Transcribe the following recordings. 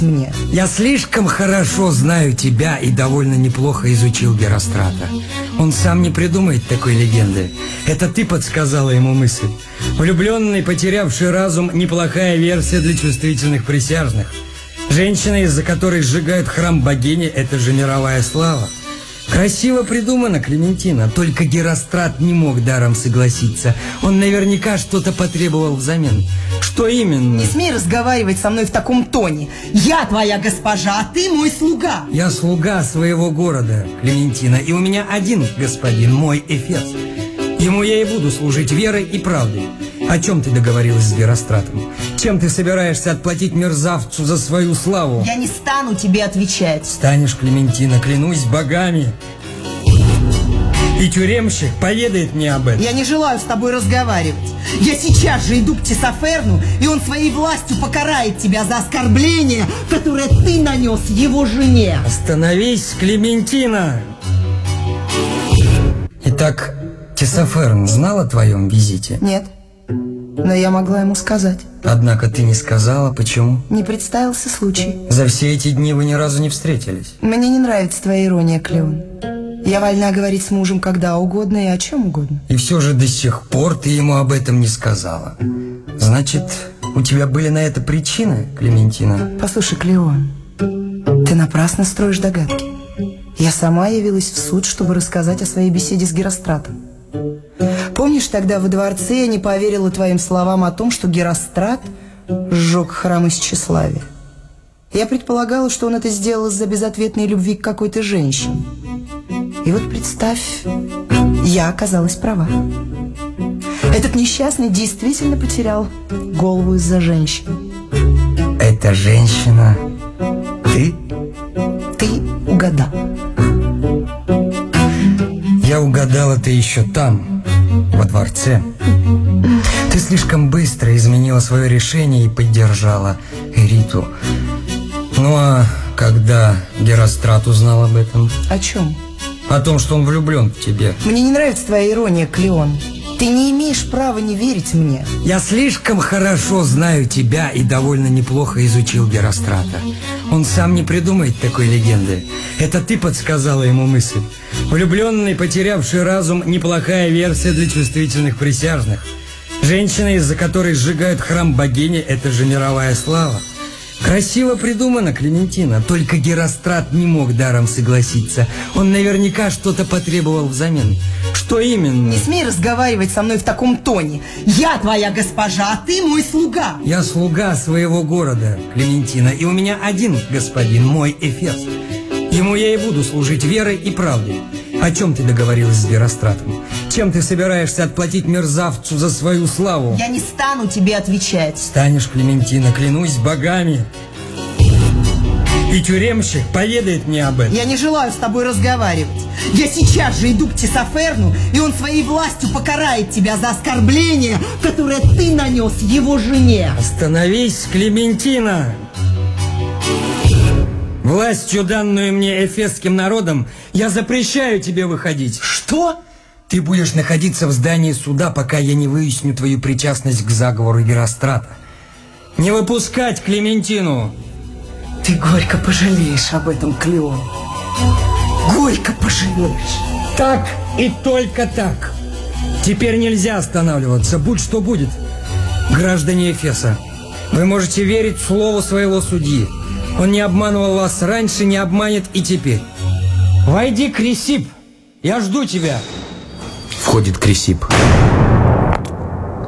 верить мне. Я слишком хорошо знаю тебя и довольно неплохо изучил Герострата. Он сам не придумает такой легенды. Это ты подсказала ему мысль. Влюбленный, потерявший разум, неплохая версия для чувствительных присяжных. Женщина, из-за которой сжигают храм богини, это же мировая слава. Красиво придумано, Клементина. Только Герострат не мог даром согласиться. Он наверняка что-то потребовал взамен. Что именно? Не смей разговаривать со мной в таком тоне. Я твоя госпожа, а ты мой слуга. Я слуга своего города, Клементина, и у меня один господин, мой Эфес. Ему я и буду служить верой и правдой. О чем ты договорилась с Геростратом? Чем ты собираешься отплатить мерзавцу за свою славу? Я не стану тебе отвечать. Станешь, Клементина, клянусь богами. И тюремщик поведает мне об этом. Я не желаю с тобой разговаривать. Я сейчас же иду к Тесоферну, и он своей властью покарает тебя за оскорбление, которое ты нанес его жене. Остановись, Клементина! Итак, Тесоферн знал о твоем визите? Нет. Но я могла ему сказать. Однако ты не сказала, почему? Не представился случай. За все эти дни вы ни разу не встретились. Мне не нравится твоя ирония, Клеон. Я вольна говорить с мужем когда угодно и о чем угодно. И все же до сих пор ты ему об этом не сказала. Значит, у тебя были на это причины, Клементина? Послушай, Клеон, ты напрасно строишь догадки. Я сама явилась в суд, чтобы рассказать о своей беседе с Геростратом. Помнишь, тогда во дворце я не поверила твоим словам о том, что Герострат сжег храм из тщеславия? Я предполагала, что он это сделал из-за безответной любви к какой-то женщине. И вот представь, я оказалась права. Этот несчастный действительно потерял голову из-за женщины. Эта женщина ты? Ты угадал. Я угадал это еще там, во дворце. Ты слишком быстро изменила свое решение и поддержала Эриту. Ну а когда Герострат узнал об этом? О чем? О том, что он влюблен в тебе. Мне не нравится твоя ирония, Клеон. Ты не имеешь права не верить мне. Я слишком хорошо знаю тебя и довольно неплохо изучил Герострата. Он сам не придумает такой легенды. Это ты подсказала ему мысль. Влюбленный, потерявший разум, неплохая версия для чувствительных присяжных. Женщина, из-за которой сжигают храм богини, это же мировая слава. Красиво придумано, Клементина. Только Герострат не мог даром согласиться. Он наверняка что-то потребовал взамен. Что именно? Не смей разговаривать со мной в таком тоне. Я твоя госпожа, а ты мой слуга. Я слуга своего города, Клементина, и у меня один господин, мой Эфес. Ему я и буду служить верой и правдой. О чем ты договорилась с Геростратом? Чем ты собираешься отплатить мерзавцу за свою славу? Я не стану тебе отвечать. Станешь, Клементина, клянусь богами. И тюремщик поведает мне об этом. Я не желаю с тобой разговаривать. Я сейчас же иду к Тесоферну, и он своей властью покарает тебя за оскорбление, которое ты нанес его жене. Остановись, Клементина! Властью, данную мне эфесским народом, я запрещаю тебе выходить. Что? Ты будешь находиться в здании суда, пока я не выясню твою причастность к заговору Герострата. Не выпускать Клементину! Ты горько пожалеешь об этом, Клеон. Горько пожалеешь. Так и только так. Теперь нельзя останавливаться, будь что будет. Граждане Эфеса, вы можете верить слову своего судьи. Он не обманывал вас раньше, не обманет и теперь. Войди, Крисип. Я жду тебя. Входит Крисип.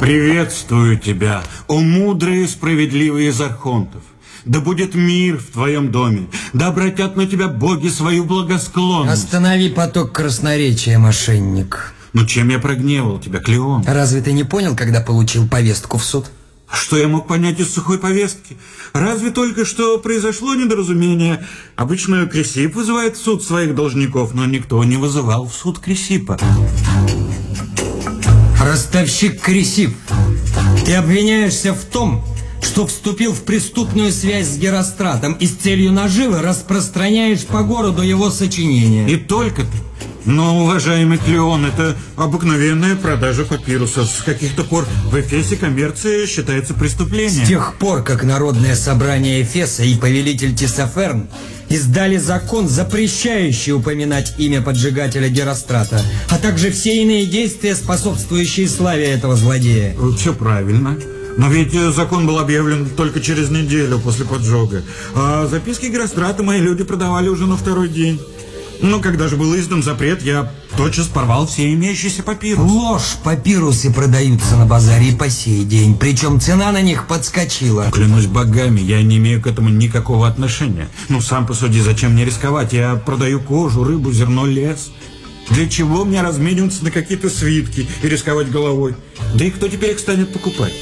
Приветствую тебя, о мудрый и справедливый из архонтов. Да будет мир в твоем доме, да обратят на тебя боги свою благосклонность. Останови поток красноречия, мошенник. Ну чем я прогневал тебя, Клеон? Разве ты не понял, когда получил повестку в суд? Что я мог понять из сухой повестки? Разве только что произошло недоразумение? Обычно Крисип вызывает в суд своих должников, но никто не вызывал в суд Крисипа. Ростовщик Крисип, ты обвиняешься в том, что вступил в преступную связь с Геростратом и с целью наживы распространяешь по городу его сочинения. И только ты. Но, уважаемый Клеон, это обыкновенная продажа папирусов. С каких-то пор в Эфесе коммерция считается преступлением. С тех пор, как Народное собрание Эфеса и повелитель Тесоферн издали закон, запрещающий упоминать имя поджигателя Герострата, а также все иные действия, способствующие славе этого злодея. Все правильно. Но ведь э, закон был объявлен только через неделю после поджога. А записки Герострата мои люди продавали уже на второй день. Но когда же был издан запрет, я тотчас порвал все имеющиеся папирусы. Ложь! Папирусы продаются на базаре и по сей день. Причем цена на них подскочила. Клянусь богами, я не имею к этому никакого отношения. Ну, сам посуди, зачем мне рисковать? Я продаю кожу, рыбу, зерно, лес. Для чего мне размениваться на какие-то свитки и рисковать головой? Да и кто теперь их станет покупать?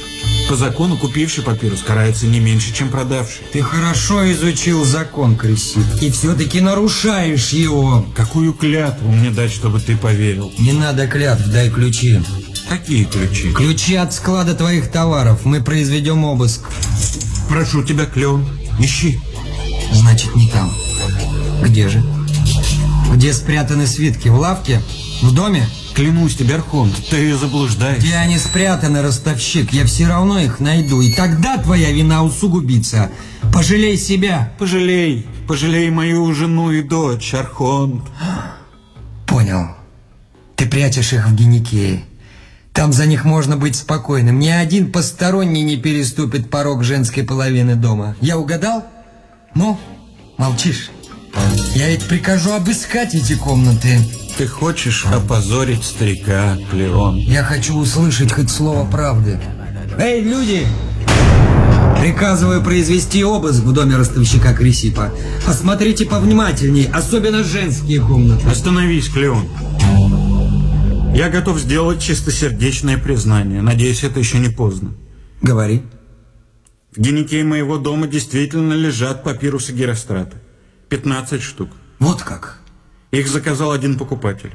По закону купивший папирус карается не меньше, чем продавший. Ты хорошо изучил закон, Крисит, и все-таки нарушаешь его. Какую клятву мне дать, чтобы ты поверил? Не надо клятв, дай ключи. Какие ключи? Ключи от склада твоих товаров. Мы произведем обыск. Прошу тебя, Клеон, ищи. Значит, не там. Где же? Где спрятаны свитки? В лавке? В доме? Клянусь тебе, Архонт, ты заблуждаешься. Где они спрятаны, ростовщик? Я все равно их найду. И тогда твоя вина усугубится. Пожалей себя. Пожалей, пожалей мою жену и дочь, Архонт. Понял. Ты прячешь их в Геникее. Там за них можно быть спокойным. Ни один посторонний не переступит порог женской половины дома. Я угадал? Ну, молчишь. Я ведь прикажу обыскать эти комнаты. Ты хочешь опозорить старика, Клеон? Я хочу услышать хоть слово правды. Эй, люди! Приказываю произвести обыск в доме ростовщика Крисипа. Посмотрите повнимательней, особенно женские комнаты. Остановись, Клеон. Я готов сделать чистосердечное признание. Надеюсь, это еще не поздно. Говори. В генике моего дома действительно лежат папирусы Герострата. 15 штук. Вот как. Их заказал один покупатель.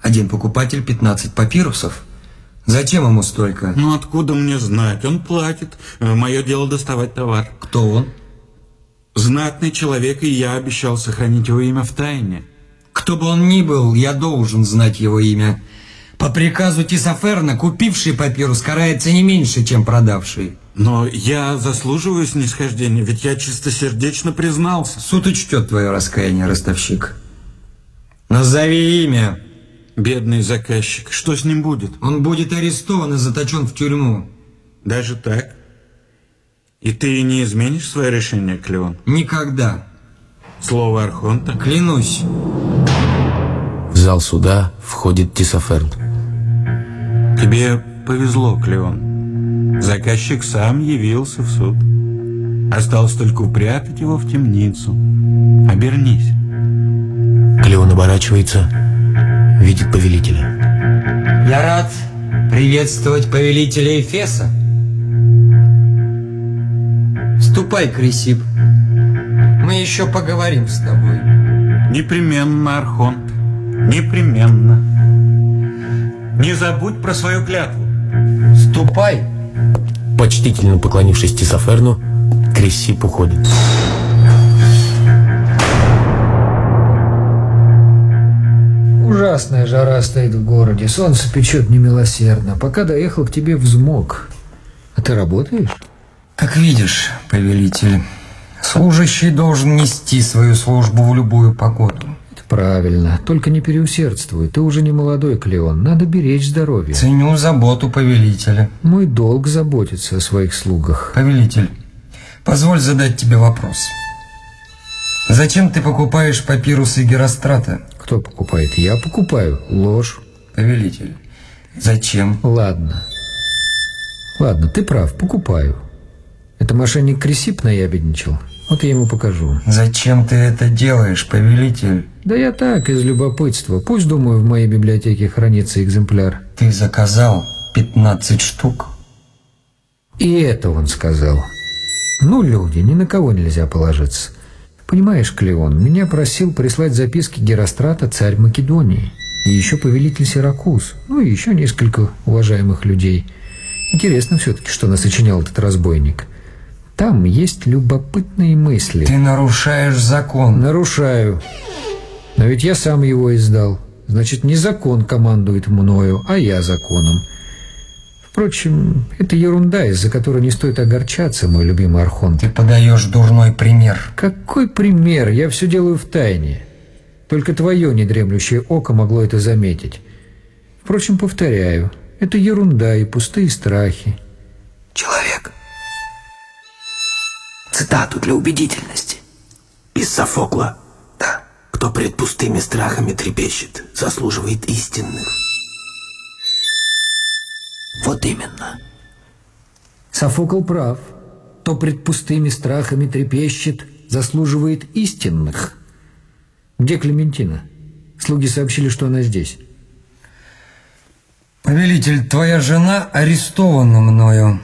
Один покупатель 15 папирусов? Зачем ему столько? Ну, откуда мне знать? Он платит. Э, Мое дело доставать товар. Кто он? Знатный человек, и я обещал сохранить его имя в тайне. Кто бы он ни был, я должен знать его имя. По приказу Тисоферна, купивший папирус карается не меньше, чем продавший. Но я заслуживаю снисхождения, ведь я чистосердечно признался. Суд учтет твое раскаяние, ростовщик. Назови имя. Бедный заказчик, что с ним будет? Он будет арестован и заточен в тюрьму. Даже так? И ты не изменишь свое решение, Клеон? Никогда. Слово Архонта? Клянусь. В зал суда входит Тисоферн. Тебе повезло, Клеон. Заказчик сам явился в суд. Осталось только упрятать его в темницу. Обернись. Клеон оборачивается, видит повелителя. Я рад приветствовать повелителя Эфеса. Ступай, Крисип. Мы еще поговорим с тобой. Непременно, Архонт. Непременно. Не забудь про свою клятву. Ступай. Почтительно поклонившись Тисоферну, Крессип уходит. Ужасная жара стоит в городе, солнце печет немилосердно. Пока доехал к тебе взмок. А ты работаешь? Как видишь, повелитель, служащий должен нести свою службу в любую погоду. Это правильно. Только не переусердствуй. Ты уже не молодой, Клеон. Надо беречь здоровье. Ценю заботу повелителя. Мой долг заботиться о своих слугах. Повелитель, позволь задать тебе вопрос. Зачем ты покупаешь папирусы Герострата? Кто покупает? Я покупаю. Ложь. Повелитель, зачем? Ладно. Ладно, ты прав, покупаю. Это мошенник Крисип наябедничал. Вот я ему покажу. Зачем ты это делаешь, повелитель? Да я так, из любопытства. Пусть, думаю, в моей библиотеке хранится экземпляр. Ты заказал 15 штук. И это он сказал. Ну, люди, ни на кого нельзя положиться. Понимаешь, Клеон, меня просил прислать записки Герострата, царь Македонии. И еще повелитель Сиракуз. Ну, и еще несколько уважаемых людей. Интересно все-таки, что насочинял этот разбойник. Там есть любопытные мысли. Ты нарушаешь закон. Нарушаю. Но ведь я сам его издал. Значит, не закон командует мною, а я законом. Впрочем, это ерунда, из-за которой не стоит огорчаться, мой любимый Архонт. Ты подаешь дурной пример. Какой пример? Я все делаю в тайне. Только твое недремлющее око могло это заметить. Впрочем, повторяю, это ерунда и пустые страхи. Человек. Цитату для убедительности. Из Софокла. Да. Кто пред пустыми страхами трепещет, заслуживает истинных. Вот именно. Софокл прав. То пред пустыми страхами трепещет, заслуживает истинных. Где Клементина? Слуги сообщили, что она здесь. Повелитель, твоя жена арестована мною.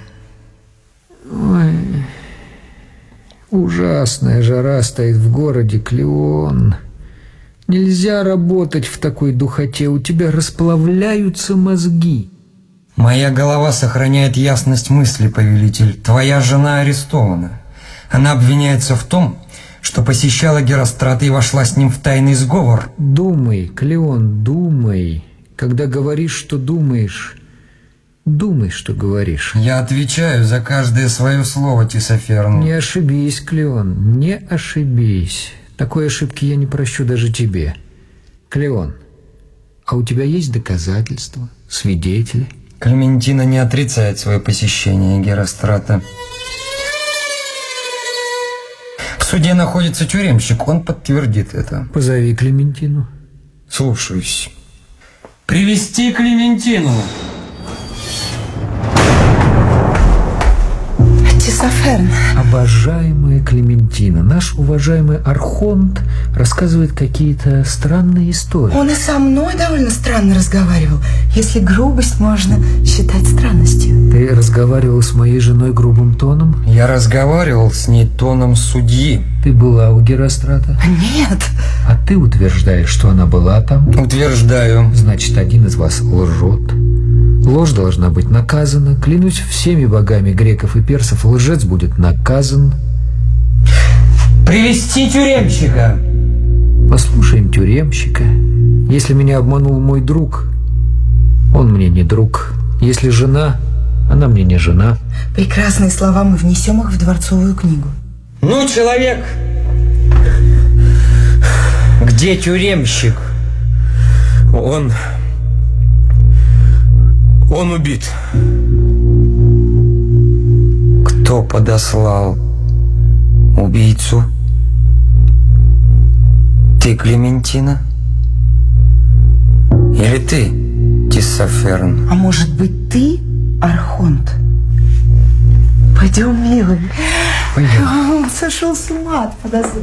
Ой, ужасная жара стоит в городе Клеон. Нельзя работать в такой духоте, у тебя расплавляются мозги. Моя голова сохраняет ясность мысли, повелитель. Твоя жена арестована. Она обвиняется в том, что посещала Герострата и вошла с ним в тайный сговор. Думай, Клеон, думай. Когда говоришь, что думаешь, думай, что говоришь. Я отвечаю за каждое свое слово, Тисоферн. Не ошибись, Клеон, не ошибись. Такой ошибки я не прощу даже тебе. Клеон, а у тебя есть доказательства, свидетели? Клементина не отрицает свое посещение Герострата. В суде находится тюремщик, он подтвердит это. Позови Клементину. Слушаюсь. Привести Клементину. Тисоферн, Обожаемая Клементина, наш уважаемый Архонт рассказывает какие-то странные истории. он и со мной довольно странно разговаривал, если грубость можно считать странностью. Ты разговаривал с моей женой грубым тоном? Я разговаривал с ней тоном судьи. Ты была у Герострата? Нет, А ты утверждаешь, что она была там? Утверждаю. Значит, один из вас лжет. Ложь должна быть наказана. Клянусь всеми богами греков и персов, лжец будет наказан. Привести тюремщика. Послушаем тюремщика. Если меня обманул мой друг, он мне не друг. Если жена, она мне не жена. прекрасные слова мы внесем их в дворцовую книгу. Ну, человек! Где тюремщик? Он... Он убит. Кто подослал убийцу? Ты, Клементина? Или ты, Тиссоферн? А может быть, ты Архонт? Пойдем, милый. Пойдем. Он сошел с ума от подозрений.